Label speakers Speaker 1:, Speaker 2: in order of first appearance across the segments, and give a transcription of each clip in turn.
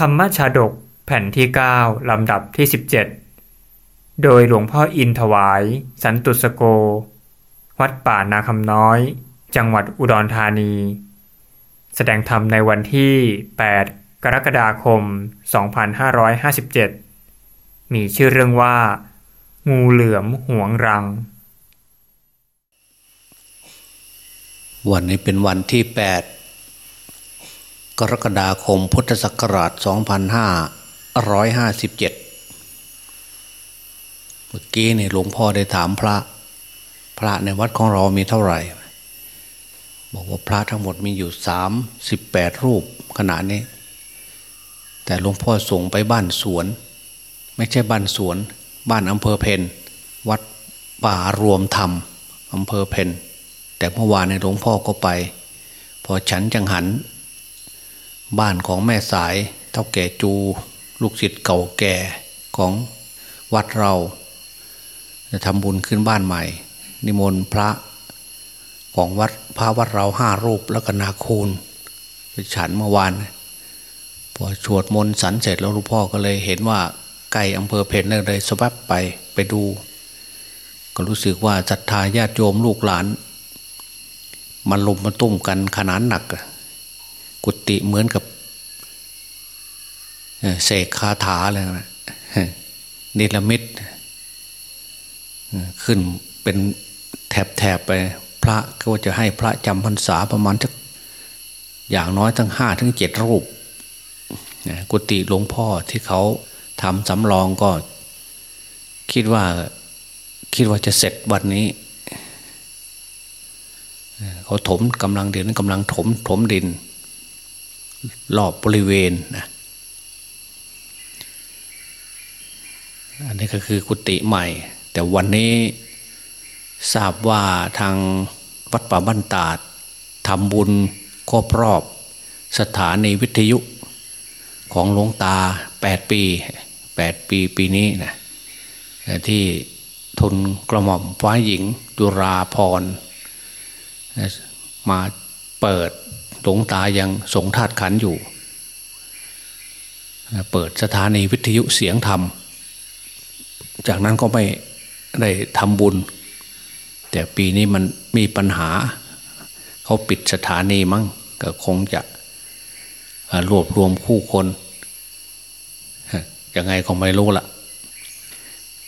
Speaker 1: ธรรมชาดกแผ่นที่ 9 ลำดับที่ 17 โดยหลวงพ่ออินถวาย สันตุสโก วัดป่านาคำน้อย จังหวัดอุดรธานี แสดงธรรมในวันที่ 8 กรกฎาคม 2557 มีชื่อเรื่องว่า งูเหลือมห่วงรัง
Speaker 2: วันนี้เป็นวันที่ 8 กรกฎาคมพุทธศักราช 2557 เมื่อกี้นี่หลวงพ่อได้ถามพระ พระในวัดของเรามีเท่าไหร่ บอกว่าพระทั้งหมดมีอยู่ 38 รูปขณะนี้ แต่หลวงพ่อส่งไปบ้านสวน ไม่ใช่บ้านสวน บ้านอำเภอเพนวัดป่ารวมธรรมอำเภอเพนแต่เมื่อวานในหลวงพ่อก็ไป พอฉันจังหัน บ้านของแม่สายเท่าแก่จู ลูกศิษย์เก่าแก่ของวัดเราจะทำบุญขึ้นบ้านใหม่ นิมนต์พระของวัดพระวัดเราห้ารูปแล้วก็นาคูลไปฉันเมื่อวานพอสวดมนต์สันเสร็จแล้วลวงพ่อก็เลยเห็นว่าไก่อำเภอเพนเลยสวับไปไปดู ก็รู้สึกว่าศรัทธาญาติโยมลูกหลาน มันลุมมาตุ้มกันขนาดหนัก กุฏิเหมือนกับเสกคาถาเลยนะนิรมิตขึ้นเป็นแถบๆไป พระก็จะให้พระจำพรรษาประมาณสักอย่างน้อยทั้งห้าถึงเจ็ดรูป กุฏิหลวงพ่อที่เขาทำสำรองก็ คิดว่าคิดว่าจะเสร็จวันนี้เขาถมกำลังเดินกำลังถมถมดิน รอบบริเวณนะอันนี้ก็คือกุฏิใหม่ แต่วันนี้ทราบว่าทางวัดป่าบ้านตาดทำบุญครบรอบสถานีวิทยุของหลวงตาแปดปีแปดปีปีนี้นะที่ทุนกระหม่อมฟ้าหญิงดุราพรมาเปิด หลวงตายังสงทาดขันอยู่ เปิดสถานีวิทยุเสียงธรรม จากนั้นก็ไม่ได้ทำบุญ แต่ปีนี้มันมีปัญหา เขาปิดสถานีมั้งก็คงจะรวบรวมคู่คนยังไงก็ไม่รู้ละ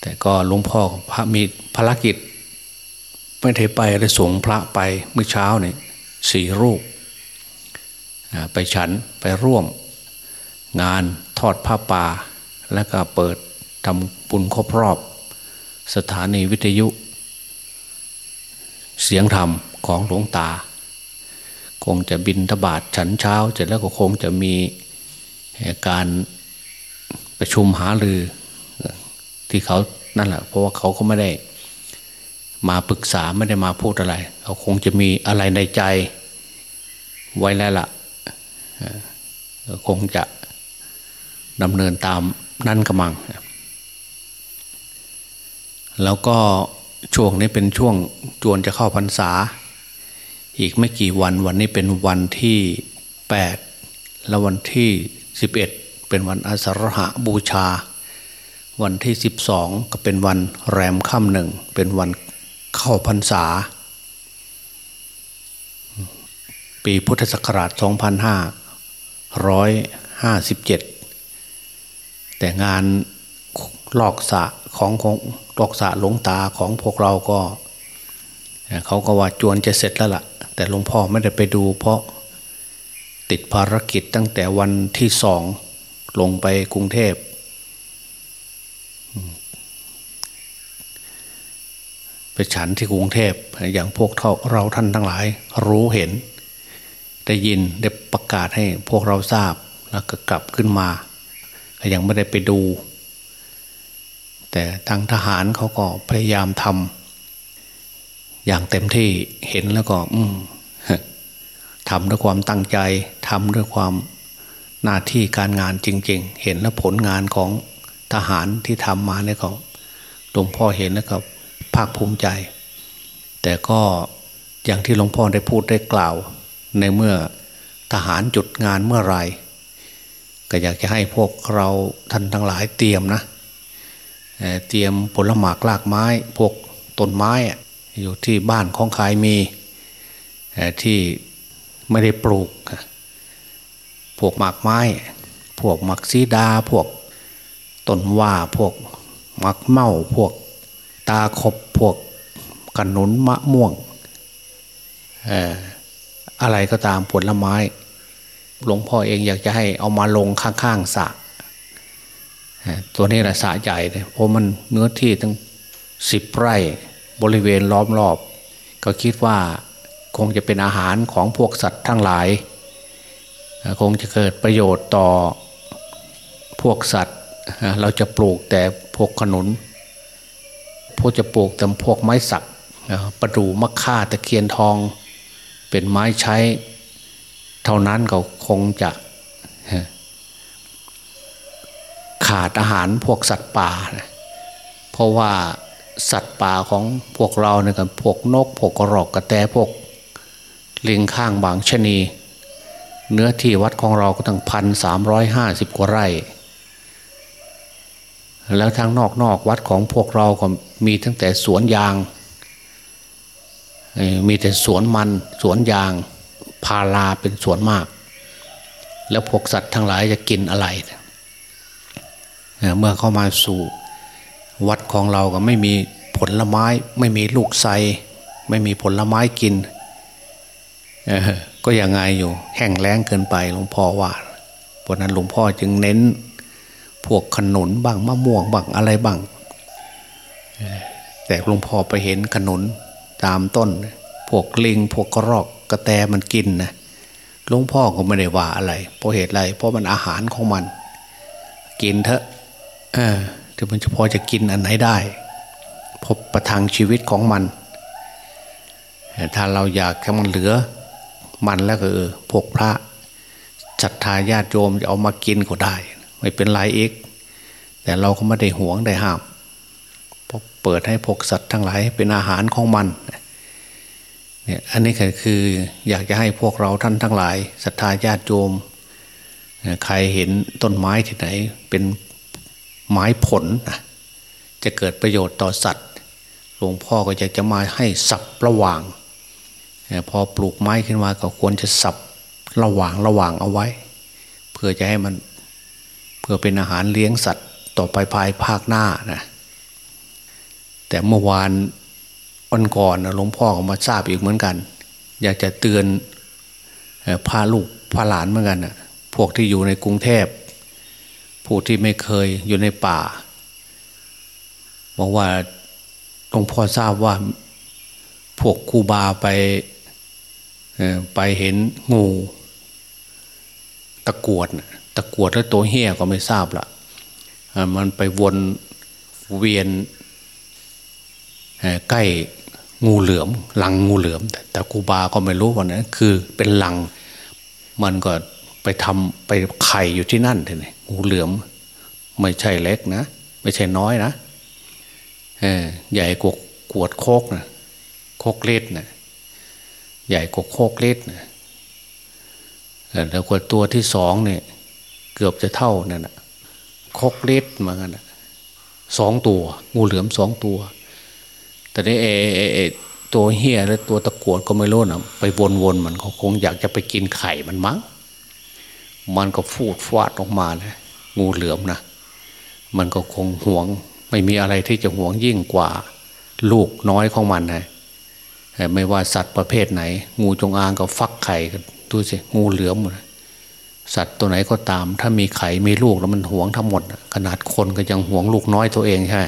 Speaker 2: แต่ก็หลวงพ่อพระมีภารกิจ ไม่ได้ไปเลยส่งพระไปเมื่อเช้านี่สี่รูป ไปฉันไปร่วม งานทอดผ้าป่า แล้วก็เปิดทำบุญครบรอบ สถานีวิทยุ เสียงธรรมของหลวงตา คงจะบินทบาทฉันเช้าเสร็จแล้วก็คงจะมีการประชุมหารือ ที่เขานั่นแหละเพราะว่าเขาก็ไม่ได้มาปรึกษาไม่ได้มาพูดอะไร เขาคงจะมีอะไรในใจไว้แล้วละ่ะ คงจะดำเนินตามนั่นกำมัง แล้วก็ช่วงนี้เป็นช่วงจวนจะเข้าพรรษา อีกไม่กี่วันวันนี้เป็นวันที่แปดแล้ววันที่สิบเอ็ดเป็นวันอาสาฬหะบูชา วันที่สิบสองก็เป็นวันแรมค่ำหนึ่ง เป็นวันเข้าพรรษา ปีพุทธศักราช 2557แต่งานลอกสะของของลอกสะหลงตาของพวกเราก็เขาก็ว่าจวนจะเสร็จแล้วละ่ะ แต่หลวงพ่อไม่ได้ไปดู เพราะติดภารกิจตั้งแต่วันที่สองลงไปกรุงเทพไปฉันที่กรุงเทพอย่างพวกเราท่านทั้งหลายรู้เห็น ได้ยินได้ประกาศให้พวกเราทราบแล้วก็กลับขึ้นมาก็ยังไม่ได้ไปดู แต่ทางทหารเขาก็พยายามทำอย่างเต็มที่เห็นแล้วก็ทำด้วยความตั้งใจทำด้วยความหน้าที่การงานจริง ๆ เห็นแล้วผลงานของทหารที่ทำมาเนี่ยก็หลวงพ่อเห็นแล้วก็ภาคภูมิใจ แต่ก็อย่างที่หลวงพ่อได้พูดได้กล่าว ในเมื่อทหารจุดงานเมื่อไรก็อยากจะให้พวกเราท่านทั้งหลายเตรียมนะเตรียมผลหมากลากไม้พวกต้นไม้อยู่ที่บ้านของใครมีที่ไม่ได้ปลูก พวกหมากไม้ พวกหมากซีดา พวกต้นว่าพวกหมากเมาพวกตาขบพวกขนุนมะม่วง อะไรก็ตามผลไม้ หลวงพ่อเองอยากจะให้เอามาลงข้างๆสระตัวนี้แหละสระใหญ่เลยเพราะมันเนื้อที่ตั้งสิบไร่บริเวณล้อมรอบ ก็คิดว่าคงจะเป็นอาหารของพวกสัตว์ทั้งหลาย คงจะเกิดประโยชน์ต่อพวกสัตว์ เราจะปลูกแต่พวกขนุน พวกจะปลูกแต่พวกไม้สักประดู่มะข่าตะเคียนทอง เป็นไม้ใช้ เท่านั้นก็คงจะขาดอาหารพวกสัตว์ป่าเพราะว่าสัตว์ป่าของพวกเราเนี่ยกันพวกนกพวกกระรอกกระแตพวกลิงข้างบางชนี เนื้อที่วัดของเราก็ตั้งพันสามร้อยห้าสิบกว่าไร่ แล้วทางนอกนอกวัดของพวกเราก็มีตั้งแต่สวนยาง มีแต่สวนมันสวนยางพาราเป็นสวนมาก แล้วพวกสัตว์ทั้งหลายจะกินอะไร เมื่อเข้ามาสู่วัดของเราก็ไม่มีผลไม้ ไม่มีลูกไทรไม่มีผลไม้กินก็ยังไงอยู่แห้งแล้งเกินไปหลวงพ่อว่าเพราะนั้นหลวงพ่อจึงเน้น พวกขนุนบ้างมะม่วงบ้างอะไรบ้างแต่หลวงพ่อไปเห็นขนุน ตามต้น พวกลิงพวกกระรอกกระแตมันกินนะหลวงพ่อก็ไม่ได้ว่าอะไร เพราะเหตุอะไร เพราะมันอาหารของมัน กินเถอะเออถึงมันจะพอจะกินอันไหนได้ พบประทังชีวิตของมัน ถ้าเราอยากให้มันเหลือ มันแล้วก็เออพวกพระศรัทธาญาติโยมจะเอามากินก็ได้ ไม่เป็นไรเอกแต่เราก็ไม่ได้หวงได้ห้าม เปิดให้พวกสัตว์ทั้งหลายเป็นอาหารของมันเนี่ยอันนี้คืออยากจะให้พวกเราท่านทั้งหลายศรัทธาญาติโยมใครเห็นต้นไม้ที่ไหนเป็นไม้ผลนะจะเกิดประโยชน์ต่อสัตว์หลวงพ่อก็จะจะมาให้สับระหว่าง พอปลูกไม้ขึ้นมาก็ควรจะสับระหว่างระหว่างเอาไว้ เพื่อจะให้มันเพื่อเป็นอาหารเลี้ยงสัตว์ต่อไปภายภาคหน้านะ แต่เมื่อวานวันก่อนหลวงพ่อก็มาทราบอีกเหมือนกัน อยากจะเตือนพาลูกพาหลานเหมือนกันนะพวกที่อยู่ในกรุงเทพผู้ที่ไม่เคยอยู่ในป่าบอกว่าหลวงพ่อทราบว่าพวกครูบาไปไปเห็นงูตะกวดตะกวดแล้วตัวเหี้ยก็ไม่ทราบละมันไปวนเวียน ใกล้งูเหลือมลังงูเหลือม แต่กูบาก็ไม่รู้ว่านั้นคือเป็นลังมันก็ไปทำไปไข่อยู่ที่นั่นเลยงูเหลือม ไม่ใช่เล็กนะไม่ใช่น้อยนะใหญ่กว่ากวดโคกนะโคกเล็ดนะใหญ่กว่าโคกเล็ดนะแล้วกว่าตัวที่สองเนี่ย เกือบจะเท่านั่นนะโคกเล็ดเหมือนกันสองตัว งูเหลือมสองตัว แต่นี้เอเอตัวเฮียและตัวตะกวดก็ไม่รู้นะไปวนๆมันเขาคงอยากจะไปกินไข่มันมั้งมันก็ฟูดฟาดออกมาเลยงูเหลือมนะมันก็คงห่วง ไม่มีอะไรที่จะห่วงยิ่งกว่า ลูกน้อยของมันนะไม่ว่าสัตว์ประเภทไหน งูจงอางก็ฟักไข่กันดูสิงูเหลือมสัตว์ตัวไหนก็ตาม ถ้ามีไข่มีลูกแล้วมันหวงทั้งหมด ขนาดคนก็ยังหวงลูกน้อยตัวเองใช่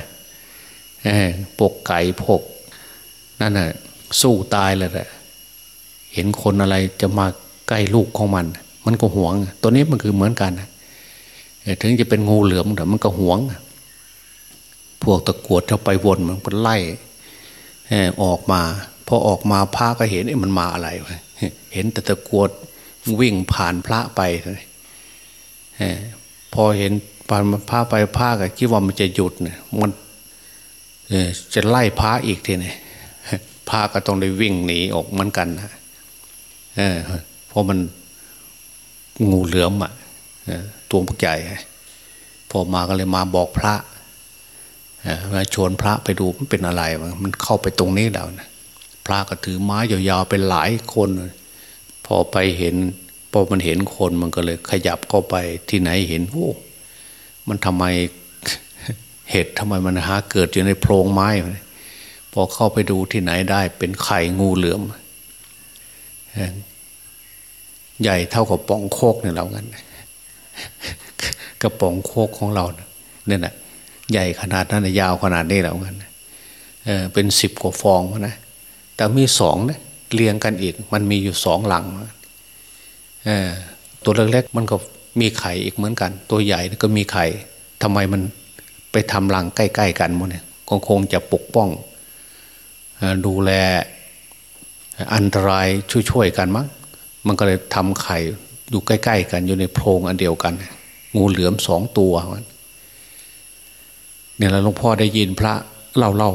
Speaker 2: ปกไก่พกนั่นน่ะสู้ตายเลยแหละเห็นคนอะไรจะมาใกล้ลูกของมัน มันก็หวง ตัวนี้มันคือเหมือนกันถึงจะเป็นงูเหลือมแต่มันก็หวง พวกตะกวดเข้าไปวนมันก็ไล่ออกมาพอออกมาพระก็เห็นมันมาอะไรเห็นแต่ตะกวดวิ่งผ่านพระไปพอเห็นผ่านพระไปพระก็คิดว่ามันจะหยุดเนี่ยมัน จะไล่พระอีกทีนี่พระก็ต้องได้วิ่งหนีออกเหมือนกันนะเพราะมันงูเหลือมอะตัวพวกใหญ่พอมาก็เลยมาบอกพระมาชวนพระไปดูมันเป็นอะไรมันเข้าไปตรงนี้แล้วนะพระก็ถือไม้ยาวๆเป็นหลายคน พอไปเห็นพอมันเห็นคนมันก็เลยขยับเข้าไปที่ไหนเห็นโอ้มันทำไม เห็ดทำไมมันหาเกิดอยู่ในโพรงไม้ พอเข้าไปดูที่ไหนได้เป็นไข่งูเหลือม ใหญ่เท่ากับป่องโคกเนี่ยเรากันกระป๋องโคกของเราเนี่ยนะใหญ่ขนาดนั้นยาวขนาดนี้แล้วกันเออเป็นสิบกว่าฟองนะ แต่มีสองนะเรียงกันอีก มันมีอยู่สองหลังเออตัวเล็กๆมันก็มีไข่อีกเหมือนกัน ตัวใหญ่ก็มีไข่ทำไมมัน ไปทำรังใกล้ ๆ กันมั้เนี่ยก็คงจะปกป้องดูแลอันตรายช่วยๆกันมั้งมันก็เลยทำไข่อยู่ใกล้ ๆ กันอยู่ในโพรงอันเดียวกัน งูเหลือมสองตัวเนี่ยแล้วหลวงพ่อได้ยินพระเล่าเล่า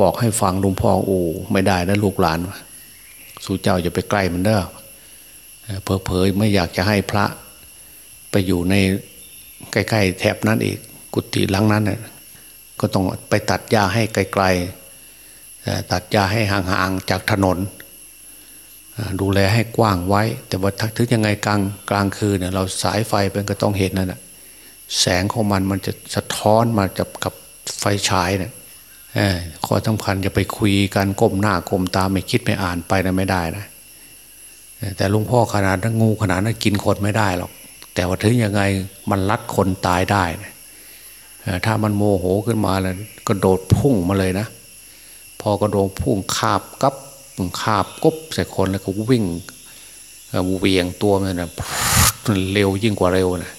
Speaker 2: บอกให้ฟังหลวงพ่อโอ้ไม่ได้นะลูกหลานสู่เจ้าจะไปใกล้มันเด้อเพอเพยไม่อยากจะให้พระไปอยู่ในใกล้ ๆ แถบนั้นอีก กุฏิหลังนั้นเนี่ยก็ต้องไปตัดหญ้าให้ไกลๆตัดหญ้าให้ห่างๆจากถนน ดูแลให้กว้างไว้ แต่ว่าถึงยังไงกลางกลางคืนเนี่ยเราสายไฟเป็นก็ต้องเห็นนั่นแหะแสงของมันมันจะสะท้อนมาจากกับไฟฉายเนี่ยข้อสำคัญจะไปคุยกันก้มหน้าก้มตาไม่คิดไม่อ่านไปนะไม่ได้นะแต่ลุงพ่อขนาดนั้นงูขนาดนั้นกินคนไม่ได้หรอก แต่ว่าถึงยังไงมันรัดคนตายได้นะ ถ้ามันโมโหขึ้นมาแล้วกระโดดพุ่งมาเลยนะ พอกระโดดพุ่งคาบกับคาบกบใส่คนแล้วก็วิ่งเวียงตัวมันนะเร็วยิ่งกว่าเร็วนะ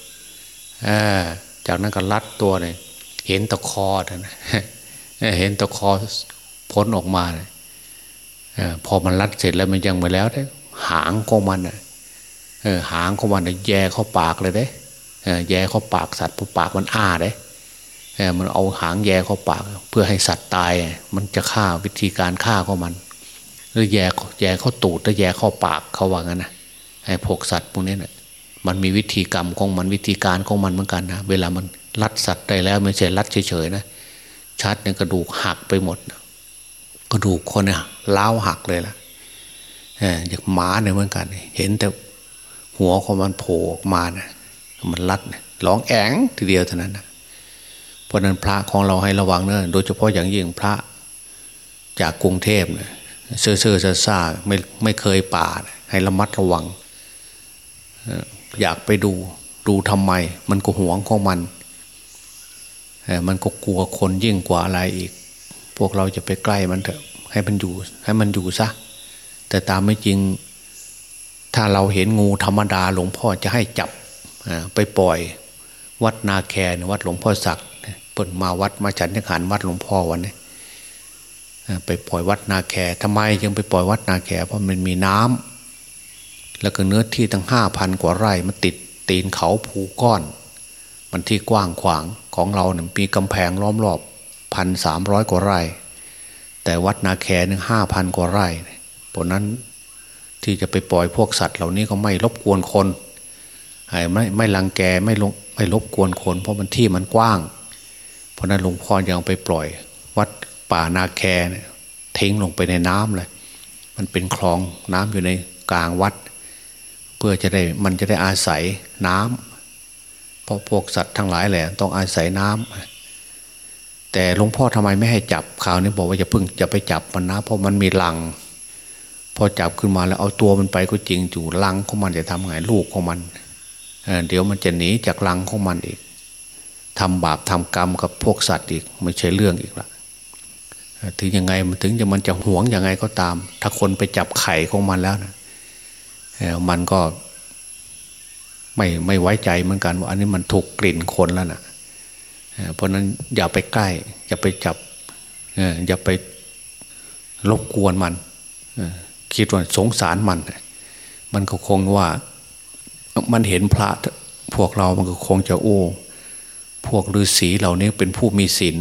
Speaker 2: จากนั้นก็ลัดตัวเนี่ยเห็นตะคอนะเห็นตะคอพ้นออกมาเลยพอมันรัดเสร็จแล้วมันยังไปแล้วได้หางของมันอะหางของมันแย่เข้าปากเลยเด้แย่เข้าปากสัตว์พอปากมันอ้าเด้ มันเอาหางแย่เข้าปาก เพื่อให้สัตว์ตาย มันจะฆ่าวิธีการฆ่าของมัน หรือแย่แย่เข้าตูดแล้วแย่เข้าปากเขาว่างั้นนะไอ้พวกสัตว์พวกนี้เนะี่ยมันมีวิธีกรรมของมันวิธีการของมันเหมือนกันนะเวลามันรัดสัตว์ได้แล้วไม่ใช่รัดเฉยๆนะชัดเนี่ยกระดูกหักไปหมด กระดูกคนเนี่ยล้าวหักเลยล่ะอย่างหมาเนี่ยเหมือนกัน เห็นแต่หัวของมันโผล่ออกมานะมันรัดร้องแองทีเดียวเท่านั้นนะ เพราะนั้นพระของเราให้ระวังเนอะโดยเฉพาะอย่างยิ่งพระจากกรุงเทพเนี่ยเซ่อเซ่อซ่าไม่ไม่เคยป่าให้ระมัดระวัง อยากไปดูดูทำไม มันก็หวงของมัน มันก็กลัวคนยิ่งกว่าอะไรอีก พวกเราจะไปใกล้มันเถอะให้มันอยู่ให้มันอยู่ซะแต่ตามไม่จริง ถ้าเราเห็นงูธรรมดาหลวงพ่อจะให้จับไปปล่อย วัดนาแคร์วัดหลวงพ่อศักดิ์ เปิดมาวัดมาฉันทหารวัดหลวงพ่อวันนี้ไปปล่อยวัดนาแคทำไมยังไปปล่อยวัดนาแคเพราะมันมีน้ำแล้วก็เนื้อที่ตั้งห้าพันกว่าไร่มันติดตีนเขาภูก้อน มันที่กว้างขวางของเราเนี่ยมีกำแพงล้อมรอบพันสามร้อยกว่าไร่ แต่วัดนาแคหนึ่งห้าพันกว่าไร่เพราะนั้นที่จะไปปล่อยพวกสัตว์เหล่านี้ก็ไม่รบกวนคนไม่ไม่ลังแกไม่ลงไม่รบกวนคน เพราะมันที่มันกว้าง เพราะนั้นหลวงพ่อยังไปปล่อย วัดป่านาแคเนี่ยทิ้งลงไปในน้ำเลย มันเป็นคลองน้ำอยู่ในกลางวัด เพื่อจะได้มันจะได้อาศัยน้ำเพราะพวกสัตว์ทั้งหลายแหละต้องอาศัยน้ำแต่หลวงพ่อทำไมไม่ให้จับข่าวนี้บอกว่าจะพึ่งจะไปจับมันนะ เพราะมันมีลัง พอจับขึ้นมาแล้วเอาตัวมันไปก็จริงจู่ลังของมันจะทำไงลูกของมันเเดี๋ยวมันจะหนีจากลังของมันอีก ทำบาปทำกรรมกับพวกสัตว์อีกไม่ใช่เรื่องอีกละถึงยังไงมันถึงจะมันจะหวงยังไงก็ตาม ถ้าคนไปจับไข่ของมันแล้วนะมันก็ไม่ไม่ไว้ใจเหมือนกันว่าอันนี้มันถูกกลิ่นคนแล้วนะเพราะนั้นอย่าไปใกล้ อย่าไปจับอย่าไปรบกวนมันคิดว่าสงสารมัน มันก็คงว่ามันเห็นพระพวกเรามันก็คงจะโอ้ พวกฤาษีเหล่านี้เป็นผู้มีศีล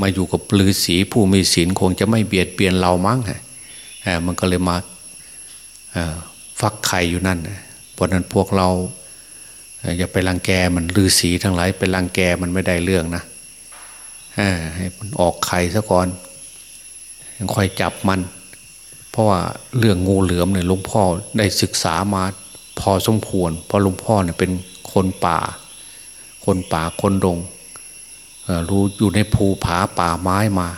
Speaker 2: มาอยู่กับฤาษีผู้มีศีลคงจะไม่เบียดเบียนเรามั้งมันก็เลยมาฟักไข่อยู่นั่นเพราะนั้นพวกเราอย่าไปรังแกมันลือสีทั้งหลายไปรังแกมันไม่ได้เรื่องนะให้มันออกไข่ซะก่อนยังค่อยจับมัน เพราะว่าเรื่องงูเหลือมเนี่ยหลวงพ่อได้ศึกษามาพอสมควรเพราะหลวงพ่อเนี่ยเป็นคนป่า คนป่าคนดงรู้อยู่ในภูผาป่าไม้มา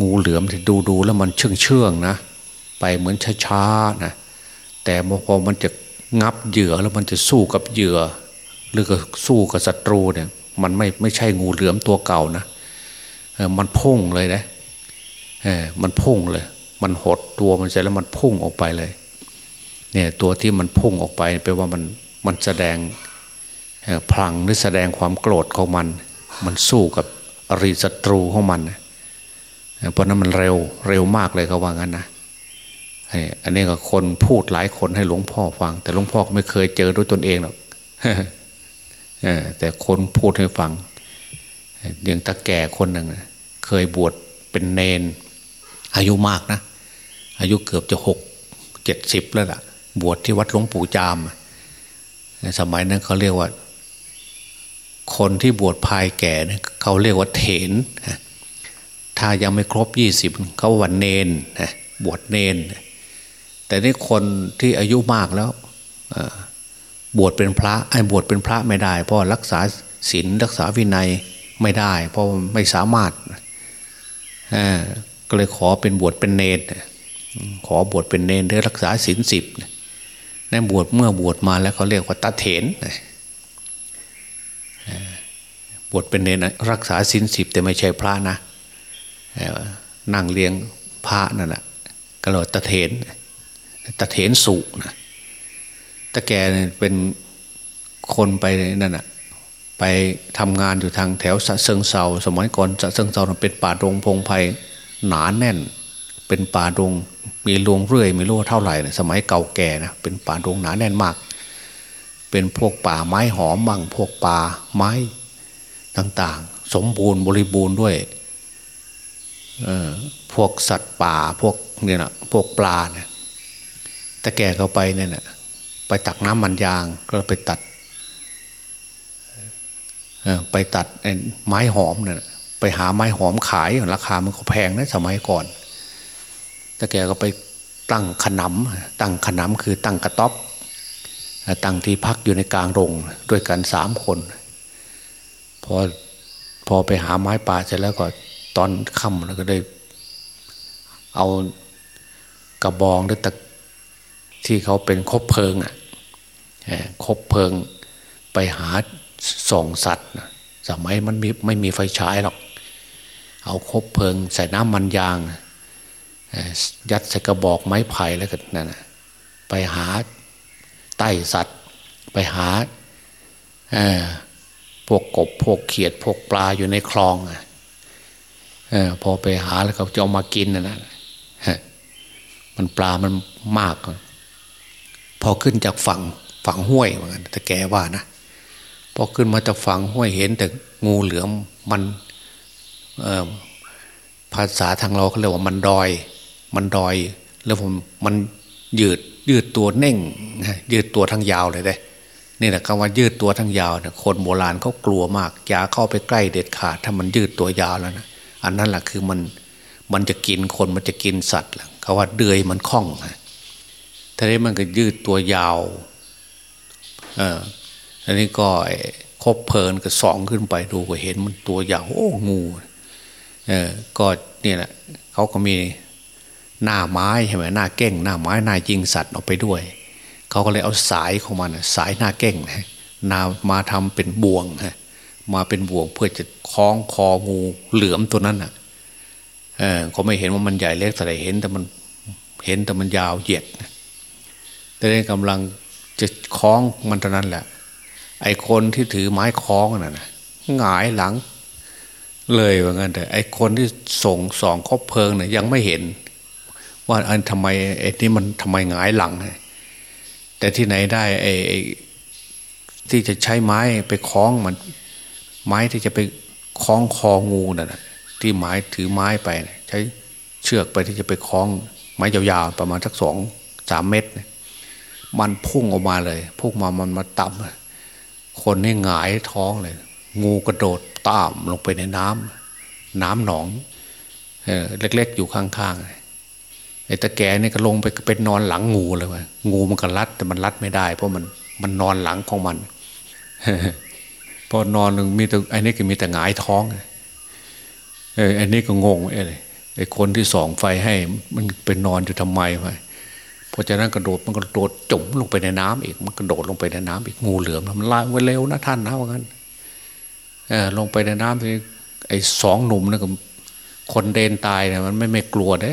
Speaker 2: งูเหลือมที่ดูดูแล้วมันเชื่องเชื่องนะ ไปเหมือนช้าๆนะแต่พอมันจะงับเหยื่อแล้วมันจะสู้กับเหยื่อ หรือก็สู้กับศัตรูเนี่ย มันไม่ไม่ใช่งูเหลือมตัวเก่านะมันพุ่งเลยนะมันพุ่งเลย มันหดตัวมันเสร็จแล้วมันพุ่งออกไปเลย เนี่ยตัวที่มันพุ่งออกไปแปลว่ามันมันแสดง พลังหรือแสดงความโกรธของมัน มันสู้กับอริศัตรูของมันเพราะนั้นมันเร็วเร็วมากเลยเขาว่างั้นนะอันนี้ก็คนพูดหลายคนให้หลวงพ่อฟัง แต่หลวงพ่อก็ไม่เคยเจอด้วยตนเองหรอกแต่คนพูดให้ฟังอย่างตาแก่คนหนึ่งเคยบวชเป็นเนน อายุมากนะ อายุเกือบจะหกเจ็ดสิบแล้วล่ะ บวชที่วัดหลวงปู่จาม สมัยนั้นเขาเรียกว่า คนที่บวชภายแก่เขาเรียกว่าเถน ถ้ายังไม่ครบยี่สิบเขาวันเนนบวชเนน แต่นี่คนที่อายุมากแล้วบวชเป็นพระไอ้บวชเป็นพระไม่ได้ เพราะรักษาศีลรักษาวินัยไม่ได้ เพราะไม่สามารถก็เลยขอเป็นบวชเป็นเนรขอบวชเป็นเนรเพื่อรักษาศีลสิบนั่นบวชเมื่อบวชมาแล้วเขาเรียกว่าตาเถน บวชเป็นเนรรักษาศีลสิบแต่ไม่ใช่พระนะนั่งเลี้ยงพระนั่นแหละก็เลยตาเถนตะเถนสุนะตะแกเป็นคนไปนั่นอะไปทำงานอยู่ทางแถวสะเซิงเซาสมัยก่อนสะเซิงเซาเป็นป่าดงพงไพ่หนาแน่น เป็นป่าดงมีรวงเรื่อย ไม่รู้เท่าไหร่นะสมัยเก่าแก่นะเป็นป่าดงหนาแน่นมาก เป็นพวกป่าไม้หอมบ้างพวกป่าไม้ต่าง ๆ สมบูรณ์บริบูรณ์ด้วยพวกสัตว์ป่าพวกเนี่ยนะพวกปลาเนี่ยตะแก่เขาไปเนี่ยนะไปตักน้ำมันยางก็ไปตัดไปตัดไม้หอมเนี่ยไปหาไม้หอมขายราคามันก็แพงนะสมัยก่อนตะแกก็ไปตั้งขนำตั้งขนำคือตั้งกระต๊อบ ตั้งที่พักอยู่ในกลางโรงด้วยกันสามคน พอพอไปหาไม้ป่าเสร็จแล้วก็ตอนค่ำแล้วก็ได้ เอากระบองหรือตะที่เขาเป็นคบเพลิงอะคบเพลิงไปหาส่องสัตว์สมัยมันมีไม่มีไฟฉายหรอก เอาคบเพลิง ใส่น้ำมันยาง ยัดใส่กระบอกไม้ไผ่แล้วกันนั่นไปหา ไต้สัตว์ไปหาพวกกบพวกเขียดพวกปลาอยู่ในคลองอพอไปหาแล้วเขาจะเอามากินนะนะมันปลามันมาก พอขึ้นจากฝั่งฝั่งห้วยเหมือนแต่แกว่านะพอขึ้นมาจากฝั่งห้วยเห็นแต่งูเหลือมมันภาษาทางเราเขาเรียกว่ามันดอย มันดอย แล้วผมมันยืด ยืดตัวเน่งยืดตัวทั้งยาวเลยเด้นี่แหละคำว่ายืดตัวทั้งยาวเนี่ยคนโบราณเขากลัวมากอย่าเข้าไปใกล้เด็ดขาด ถ้ามันยืดตัวยาวแล้วนะอันนั้นแหละคือมันมันจะกินคนมันจะกินสัตว์เขาว่าเดือยมันคล่องทีนี้มันก็ยืดตัวยาวเอออันนี้ก็คบเพลินก็สองขึ้นไปดูก็เห็นมันตัวยาวโอ้งูเออก็เนี่ยแหละเขาก็มี หน้าไม้ใช่ไหมหน้าเก้ง หน้าไม้หน้ายิงสัตว์ออกไปด้วย เขาก็เลยเอาสายของมันสายหน้าเก้งนามาทำเป็นบ่วงฮะมาเป็นบ่วงเพื่อจะคล้องคองูเหลือมตัวนั้นอะเออเขาไม่เห็นว่ามันใหญ่เล็กแต่เห็นแต่มันเห็นแต่มันยาวเหยียดแต่ในกำลังจะคล้องมันเท่านั้นแหละ ไอ้คนที่ถือไม้คล้องน่ะหงายหลัง เลยว่างั้นแต่ไอ้คนที่ส่งสองคบเพลิงเนี่ยยังไม่เห็น ว่าอันทำไมไอ้นี่มันทำไมหงายหลัง แต่ที่ไหนได้ไอ้ที่จะใช้ไม้ไปคล้องมัน ไม้ที่จะไปคล้องคองูน่ะที่ไม้ถือไม้ไปใช้เชือกไปที่จะไปคล้อง ไม้ยาวๆประมาณสักสองสามเมตร มันพุ่งออกมาเลยพุ่งมามันมาต่ำคนนี่หงายท้องเลย งูกระโดดตามลงไปในน้ำน้ำหนองเออเล็กๆอยู่ข้างๆ ไอ้ตะแกนี่ก็ลงไปเป็นนอนหลังงูเลยว่ะงูมันก็รัดแต่มันรัดไม่ได้ เพราะมันมันนอนหลังของมันพอนอนหนึ่งมีแต่ไอ้นี่ก็มีแต่หงายท้องเออไอ้นี่ก็งงไอ้เลยไอ้คนที่ส่องไฟให้ มันเป็นนอนอยู่ทำไมวะเพราะฉะนั้นกระโดดมันกระโดดจุ่มลงไปในน้ำอีกมันกระโดดลงไปในน้ำอีกงูเหลือมมันลายไว้เร็วนะท่านนะว่างั้นเออลงไปในน้ำทีไอ้สองหนุ่มนะก็คนเดนตายเนี่ยมันไม่ไม่กลัวเด้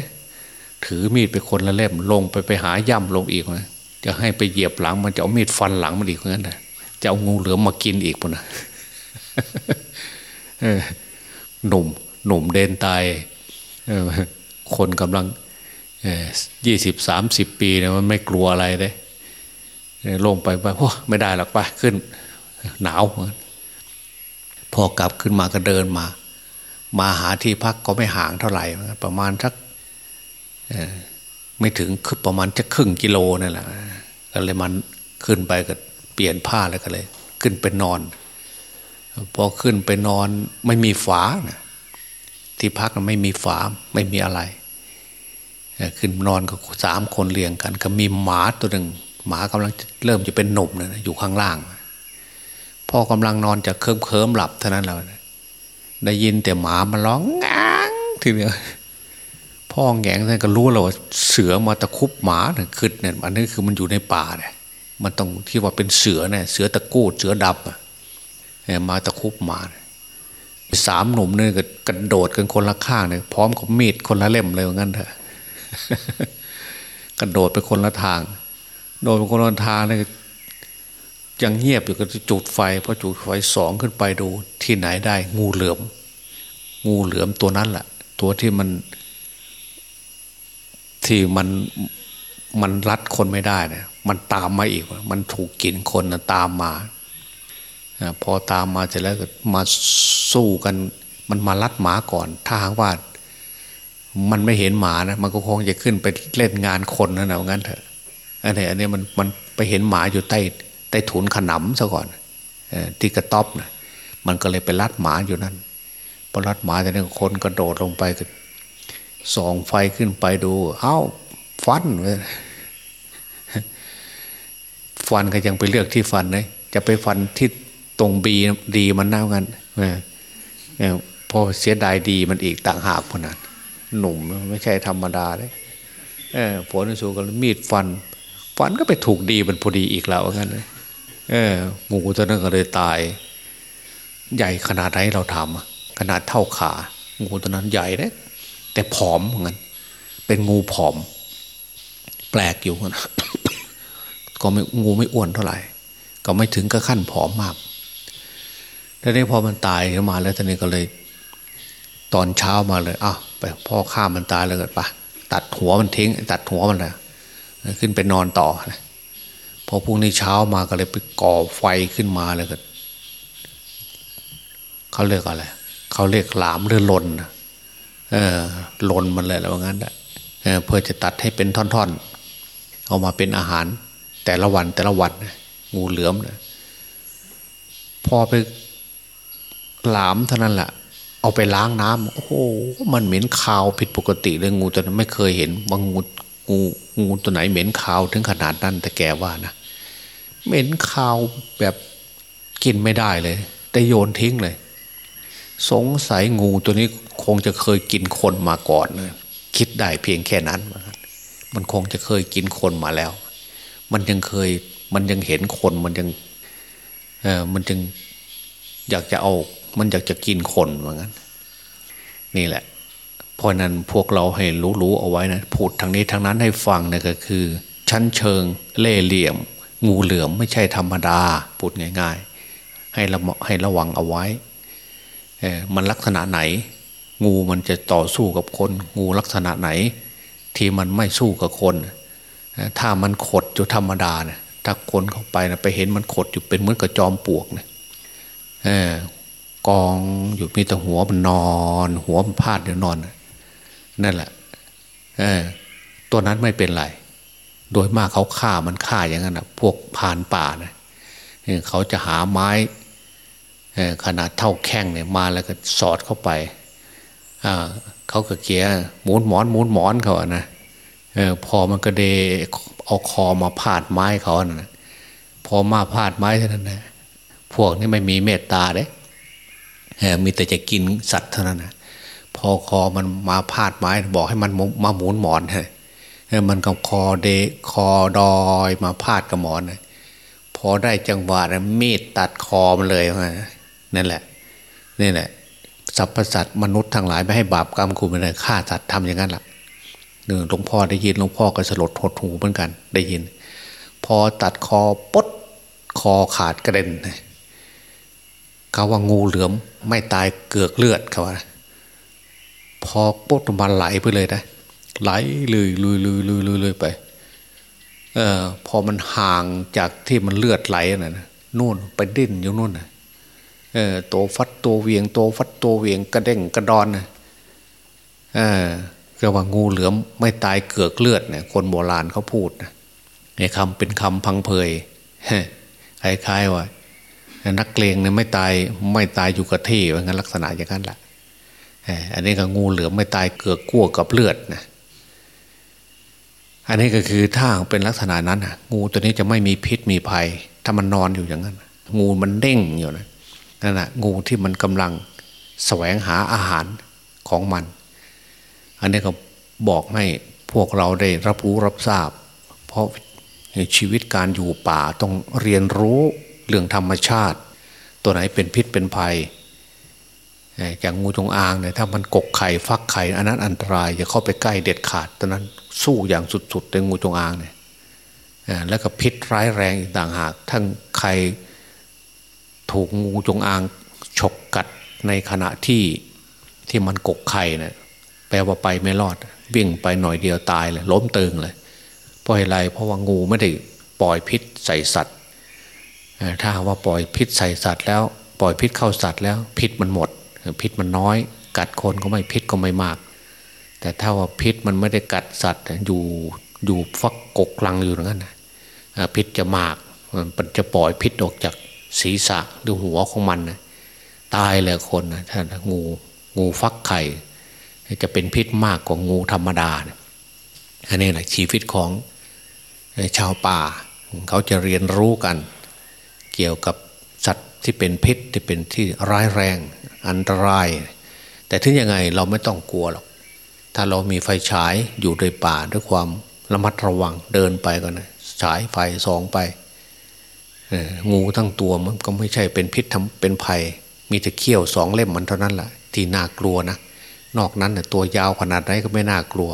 Speaker 2: ถือมีดไปคนละเล่มลงไปไปหาย่ำลงอีกนะจะให้ไปเหยียบหลังมันจะเอามีดฟันหลังมันอีกเหมือนกันนะจะเอางูเหลือมมากินอีกปุ่นนะหนุ่มหนุ่มเดนตายคนกำลังยี่สิบสามสิบปีเนี่ยมันไม่กลัวอะไรเลยลงไปไปโอ้ไม่ได้หรอกไปขึ้น หนาวพอกลับขึ้นมาก็เดินมา มาหาที่พักก็ไม่ห่างเท่าไหร่ ประมาณสัก ไม่ถึงคือประมาณจะครึ่งกิโลนั่นแหละก็เลยมันขึ้นไปก็เปลี่ยนผ้าแล้วก็เลย ขึ้นไปนอน พอขึ้นไปนอนไม่มีฝานะที่พักไม่มีฝาไม่มีอะไร ขึ้นนอนก็สามคนเรียงกัน ก็มีหมาตัวหนึ่งหมากำลังเริ่มจะเป็นหนุ่มนะอยู่ข้างล่างพ่อกำลังนอนจะเคลิ้มเคลิ้มหลับเท่านั้นแล้วได้ยินแต่หมามันร้องง้างทีเดียว พ่อแงงท่านก็รู้แล้วว่าเสือมาตะคุบหมาเนี่ยขึ้นเนี่ยอันนี้คือมันอยู่ในป่าเนี่ยมันต้องที่ว่าเป็นเสือเนี่ยเสือตะกูดเสือดับอะมาตะคุบหมาสามหนุ่มเนี่ยก็กระโดดกันคนละข้างเนี่ยพร้อมกับมีดคนละเล่มเลยว่างั้นเถอะกระโดดไปคนละทาง โดดไปคนละทางเนี่ยยังเงียบอยู่ก็จุดไฟพอจุดไฟสองขึ้นไปดูที่ไหนได้ งูเหลือม งูเหลือมตัวนั้นแหละตัวที่มัน ที่มันมันรัดคนไม่ได้เนี่ยมันตามมาอีก มันถูกกินคนนะตามมาพอตามมาเสร็จแล้วก็มาสู้กัน มันมารัดหมาก่อน ถ้าหากว่า มันไม่เห็นหมานะมันก็คงจะขึ้นไปเล่นงานคนนั่นแหละงั้นเถอะอันนี้อันนี้มันมันไปเห็นหมาอยู่ใต้ใต้ถุนขนำซะก่อนที่กระต๊อบนะมันก็เลยไปลัดหมาอยู่นั่นพอลัดหมาแต่นี่คนกระโดดลงไป ส่องไฟขึ้นไปดู เอ้า ฟันเลยฟันก็ยังไปเลือกที่ฟันเลยจะไปฟันที่ตรงบีดีมันน่ากันพอเสียดายดีมันอีกต่างหากพนั้นหนุ่มไม่ใช่ธรรมดาเลยเออผลสูก็มีดฟัน ฟันก็ไปถูกดีมันพอดีอีกแล้วงั้นเลยเอองูตัวนั้นก็เลยตาย ใหญ่ขนาดไหนเราทำขนาดเท่าขา งูตัวนั้นใหญ่เลย แต่ผอมเหมือนกันเป็นงูผอม แปลกอยู่นะก็ไม่งูไม่อ้วนเท่าไหร่ ก็ไม่ถึงกับขั้นผอมมากแล้วนี่พอมันตายขึ้นมาแล้วตอนนี้ก็เลย ตอนเช้ามาเลยอ้าวไปพ่อฆ่ามันตายเลยปะตัดหัวมันทิ้ง ตัดหัวมันเลยขึ้นไปนอนต่อพอพรุ่งนี้เช้ามาก็เลยไปก่อไฟขึ้นมาเลยก็เขาเรียกอะไรเขาเรียกหลามหรือลนเอ อลนมันเลยแล้วงั้นเเพื่อจะตัดให้เป็นท่อนๆ เอามาเป็นอาหาร แต่ละวันแต่ละวันงูเหลือมเลยพอไปหลามเท่านั้นแหละเอาไปล้างน้ำโอ้โหมันเหม็นคาวผิดปกติเลยงูตัวนั้นไม่เคยเห็นว่างูงูงูตัวไหนเหม็นคาวถึงขนาดนั้นแต่แกว่านะเหม็นคาวแบบกินไม่ได้เลย แต่โยนทิ้งเลย สงสัยงูตัวนี้ คงจะเคยกินคนมาก่อนเลยคิดได้เพียงแค่นั้น มันคงจะเคยกินคนมาแล้ว มันยังเคยมันยังเห็นคนมันยังเออมันจึงอยากจะเอา มันอยากจะกินคนเหมือนกันนี่แหละ เพราะนั้นพวกเราให้รู้ๆเอาไว้นะพูดทางนี้ทางนั้นให้ฟังนะก็คือ ชั้นเชิงเล่เหลี่ยม งูเหลือมไม่ใช่ธรรมดาพูดง่าย ๆ ให้ระให้ระวังเอาไว้เออมันลักษณะไหน งูมันจะต่อสู้กับคน งูลักษณะไหน ที่มันไม่สู้กับคน ถ้ามันขดอยู่ธรรมดาเนะถ้าคนเข้าไปนะไปเห็นมันขดอยู่เป็นเหมือนกับจอมปลวกเนะกองอยู่มีแต่หัวมันนอน หัวมันพาดเดี๋ยวนอนนั่นแหละตัวนั้นไม่เป็นไร โดยมากเขาฆ่ามันฆ่าอย่างนั้นนะพวกพานป่านะเขาจะหาไม้ขนาดเท่าแข้งเนี่ยมาแล้วก็สอดเข้าไป เขาก็เกียหมุนหมอนหมุนหมอนเขานะออพอมันก็เดเอาคอมาพาดไม้เขานะพอมาพาดไม้เท่านั้นนะพวกนี้ไม่มีเมตตาเด้มีแต่จะกินสัตว์เท่านั้นนะพอคอมันมาพาดไม้บอกให้มันมาหมุนหมอนให้มันก็คอเดคอดอยมาพาดกับหมอนนะพอได้จังหวะนะมีดตัดคอมันเลยนั่นแหละนี่แหละ สรรพสัตว์มนุษย์ทั้งหลายไม่ให้บาปกรรมคุณไปเลยฆ่าสัตว์ทำอย่างนั้นแหละหนึ่งหลวงพ่อได้ยินหลวงพ่อก็สลดหดหูเหมือนกัน ได้ยิน พอตัดคอปดคอขาดกระเด็นเขาว่างูเหลือมไม่ตายเกือกเลือดเขาว่าพอปุ๊บมันไหลไปเลยนะไหลเลยลุยลุยลุยลุยลุยไป เออพอมันห่างจากที่มันเลือดไหลน่ะนู่นไปดิ้นอยู่นู่นน่ะ โตฟัดโตเวียงโตฟัดโตเวียงกระเด้งกระดอนน่ะเออก็ว่างูเหลือมไม่ตายเกือกเลือดเนี่ยคนโบราณเขาพูดนะในคำเป็นคำพังเพยคล้ายๆว่า นักเลงเนี่ยไม่ตายไม่ตายอยู่กับที่ว่างั้นลักษณะอย่างนั้นแหละอันนี้ก็งูเหลือมไม่ตายเกือกกั้วกับเลือดนะอันนี้ก็คือถ้าเป็นลักษณะนั้นงูตัวนี้จะไม่มีพิษมีภัย ถ้ามันนอนอยู่อย่างนั้น งูมันเด้งอยู่นะ นั่นแหะงูที่มันกำลังแสวงหาอาหารของมัน อันนี้ก็บอกให้พวกเราได้รับรู้รับทราบ เพราะชีวิตการอยู่ป่าต้องเรียนรู้เรื่องธรรมชาติ ตัวไหนเป็นพิษเป็นภัยอย่างงูจงอางเนี่ยถ้ามันกกไข่ฟักไข่อันนั้นอันตรายอย่าเข้าไปใกล้เด็ดขาดตอนนั้นสู้อย่างสุดๆในงูจงอางเนี่ยแล้วก็พิษร้ายแรงอีกต่างหาก ทั้งใคร ถูกงูจงอางฉกกัดในขณะที่ที่มันกกไข่เนี่ยแปลว่าไปไม่รอด วิ่งไปหน่อยเดียวตายเลยล้มตึงเลย เพราะอะไรเพราะว่างูไม่ได้ปล่อยพิษใส่สัตว์ถ้าว่าปล่อยพิษใส่สัตว์แล้ว ปล่อยพิษเข้าสัตว์แล้ว พิษมันหมด พิษมันน้อย กัดคนก็ไม่พิษก็ไม่มาก แต่ถ้าว่าพิษมันไม่ได้กัดสัตว์อยู่อยู่ฟักกกลังอยู่อย่างนั้นพิษจะมากมันจะปล่อยพิษออกจาก ศีรษะหรือหัวของมันนะตายเลยคนนะถ้างูงูฟักไข่ จะเป็นพิษมากกว่างูธรรมดานะอันนี้แหละชีวิตของชาวป่า เขาจะเรียนรู้กัน เกี่ยวกับสัตว์ที่เป็นพิษที่เป็นที่ร้ายแรงอันตราย แต่ถึงยังไงเราไม่ต้องกลัวหรอกถ้าเรามีไฟฉายอยู่ในป่าด้วยความระมัดระวังเดินไปก็นะฉายไฟสองไป งูทั้งตัวมันก็ไม่ใช่เป็นพิษทำเป็นภัย มีแต่เขี้ยวสองเล่มมันเท่านั้นแหละที่น่ากลัวนะนอกนั้นน่ยตัวยาวขนาดไหนก็ไม่น่ากลัว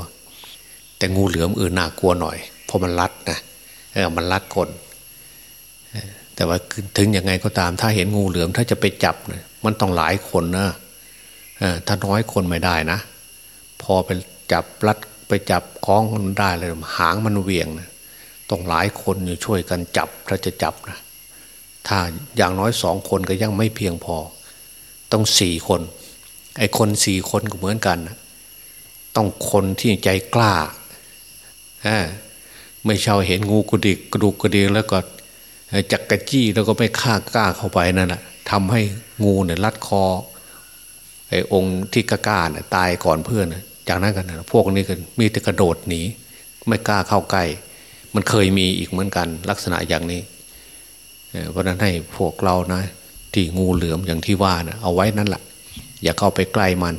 Speaker 2: แต่งูเหลือมอื่นน่ากลัวหน่อยเพราะมันรัดนะเออมันรัดคนแต่ว่าถึงยังไงก็ตาม ถ้าเห็นงูเหลือมถ้าจะไปจับเนี่ยมันต้องหลายคนนะถ้าน้อยคนไม่ได้นะ พอไปจับรัดไปจับคล้องมันได้เลยหางมันเวียงนะต้องหลายคนอยู่ช่วยกันจับถ้าจะจับนะ ถ้าอย่างน้อยสองคนก็ยังไม่เพียงพอ ต้องสี่คน ไอ้คนสี่คนก็เหมือนกัน ต้องคนที่ใจกล้าไม่เช่าเห็นงูกระดิกกระดูกกระเดิกแล้วก็จักกระจี้แล้วก็ไม่ฆ่ากล้าเข้าไปนั่นแหละทำให้งูเนี่ยรัดคอไอ้องค์ที่กล้าเนี่ยตายก่อนเพื่อนจากนั้นกันนะพวกนี้กันมีแต่กระโดดหนีไม่กล้าเข้าใกล้มันเคยมีอีกเหมือนกัน ลักษณะอย่างนี้ เพราะนั้นให้พวกเรานะ ที่งูเหลือมอย่างที่ว่านะเอาไว้นั่นแหละอย่าเข้าไปใกล้มัน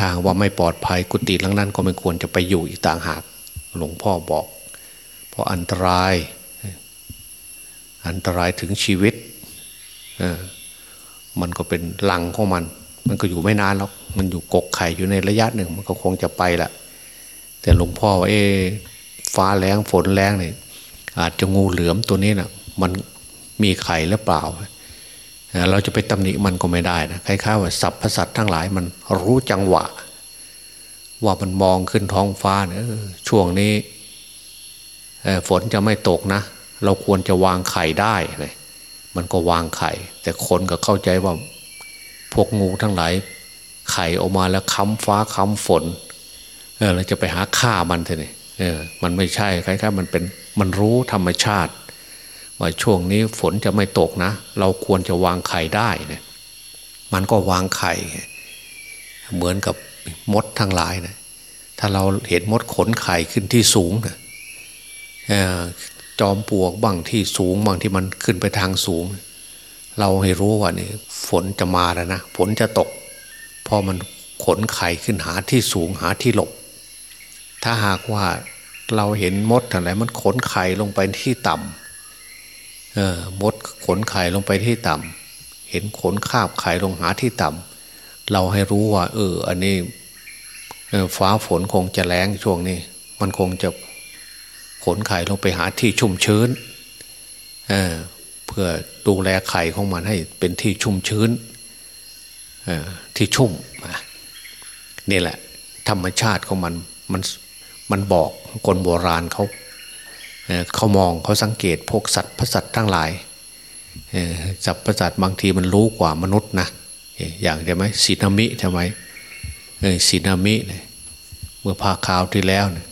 Speaker 2: ทางว่าไม่ปลอดภัยกุฏิหลังนั้น ก็ไม่ควรจะไปอยู่อีกต่างหากหลวงพ่อบอก เพราะอันตราย อันตรายถึงชีวิตมันก็เป็นหลังของมัน มันก็อยู่ไม่นานหรอกมันอยู่กกไข่อยู่ในระยะหนึ่ง มันก็คงจะไปละแต่หลวงพ่อว่าเอฟ้าแรงฝนแรงเนี่ยอาจจะงูเหลือมตัวนี้นะ่ะ มันมีไข่หรือเปล่า เราจะไปตำหนิมันก็ไม่ได้นะคล้ายๆว่าสัพพสัตทั้งหลายมันรู้จังหวะ ว่ามันมองขึ้นท้องฟ้าเนี่ยช่วงนี้ฝนจะไม่ตกนะ เราควรจะวางไข่ได้เลยมันก็วางไข่ แต่คนก็เข้าใจว่าพวกงูทั้งหลายไข่ออกมาแล้วค้ำฟ้าค้ำฝนเออเราจะไปหาฆ่ามันเถอะนี่เออมันไม่ใช่คล้ายๆมันเป็นมันรู้ธรรมชาติ ว่าช่วงนี้ฝนจะไม่ตกนะ เราควรจะวางไข่ได้เนี่ยมันก็วางไข่เหมือนกับมดทั้งหลายนะถ้าเราเห็นมดขนไข่ขึ้นที่สูงนะจอมปลวกบางที่สูงบางที่มันขึ้นไปทางสูง เราให้รู้ว่านี่ฝนจะมาแล้วนะฝนจะตกพอมันขนไข่ขึ้นหาที่สูงหาที่หลบ ถ้าหากว่าเราเห็นมดอะไรมันขนไข่ลงไปที่ต่ำเออ มดขนไข่ลงไปที่ต่ำเห็นขนคาบไข่ลงหาที่ต่ำเราให้รู้ว่า เออ อันนี้ฟ้าฝนคงจะแรงช่วงนี้ มันคงจะขนไข่ลงไปหาที่ชุ่มชื้นเเพื่อดูแลไข่ของมันให้เป็นที่ชุ่มชื้นที่ชุ่มนี่แหละ ธรรมชาติของมันมันมันบอกคนโบราณเขา เขามองเขาสังเกตพวกสัตว์พระสัตว์ทั้งหลายสัตว์ประสัตว์บางทีมันรู้กว่ามนุษย์นะอย่างใช่ไหมสีนามิใช่ไหมสีนามิเมื่อพาคราวที่แล้วเนี่ย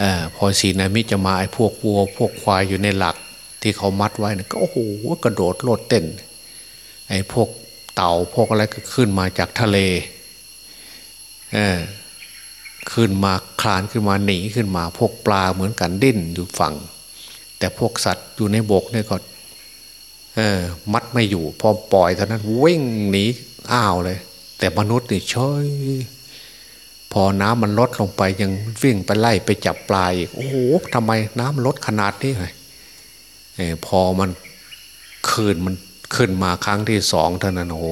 Speaker 2: อพอสีนามิจะมาไอ้พวกวัว พวกควายอยู่ในหลักที่เขามัดไว้เนี่ยก็โอ้โหกระโดดโลดเต้นไอ้พวกเต่าพวกอะไรก็ขึ้นมาจากทะเลเขึ้นมาคลานขึ้นมาหนีขึ้นมาพวกปลาเหมือนกันดิ้นอยู่ฝั่ง แต่พวกสัตว์อยู่ในบกเนี่ยก็มัดไม่อยู่พอปล่อยเท่านั้นวิ่งหนีอ้าวเลย แต่มนุษย์นี่ช่อยพอน้ำมันลดลงไปยังวิ่งไปไล่ไปจับปลาอีกโอ้โหทำไมน้ำลดขนาดนี้เลยพอมันคืนมันขึ้นมาครั้งที่สองเท่านั้นโอ้โห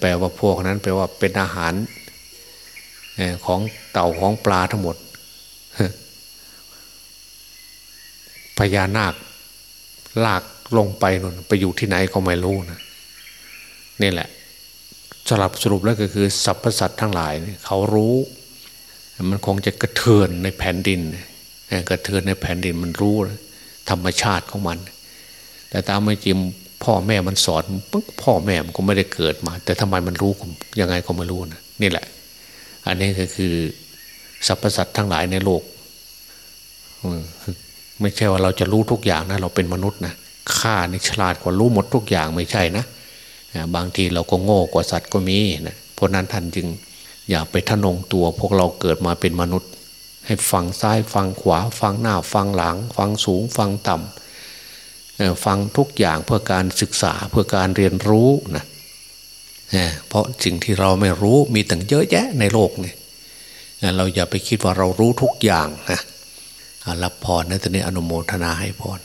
Speaker 2: แปลว่าพวกนั้นแปลว่าเป็นอาหาร ของเต่าของปลาทั้งหมดพญานาคลากลงไปนนไปอยู่ที่ไหนก็ไม่รู้นะนี่แหละสลับสรุปแล้วก็คือสรรพสัตว์ทั้งหลาย เขารู้ มันคงจะกระเทือนในแผ่นดินกระเทือนในแผ่นดินมันรู้ธรรมชาติของมัน แต่ตามไม่จริงพ่อแม่มันสอนพ่อแม่มันก็ไม่ได้เกิดมา แต่ทำไมมันรู้ยังไงก็ไม่รู้นะนี่แหละ อันนี้ก็คือสรรพสัตว์ทั้งหลายในโลกไม่ใช่ว่าเราจะรู้ทุกอย่างนะ เราเป็นมนุษย์นะข้านี่ฉลาดกว่ารู้หมดทุกอย่างไม่ใช่นะบางทีเราก็โง่กว่าสัตว์ก็มีนะเพราะนั้นท่านจึงอย่าไปทะนงตัวพวกเราเกิดมาเป็นมนุษย์ ให้ฟังซ้ายฟังขวา ฟังหน้าฟังหลัง ฟังสูงฟังต่ำฟังทุกอย่างเพื่อการศึกษาเพื่อการเรียนรู้นะ เพราะสิ่งที่เราไม่รู้มีตั้งเยอะแยะในโลกนี่เราอย่าไปคิดว่าเรารู้ทุกอย่างนะรับพรนะตอนนี้อนุโมทนาให้พร